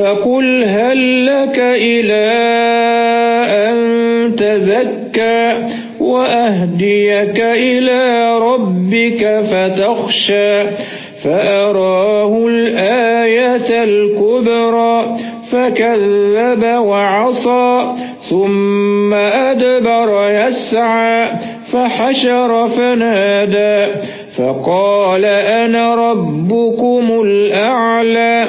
فقل هل لك إلى أن تزكى وأهديك إلى ربك فتخشى فأراه الآية الكبرى فكذب وعصى ثم أدبر يسعى فحشر فنادى فقال أنا ربكم الأعلى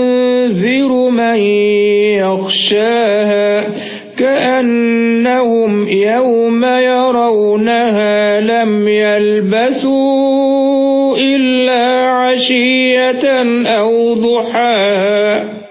منذر من يخشاها كأنهم يوم يرونها لم يلبثوا إلا عشية أو ضحاها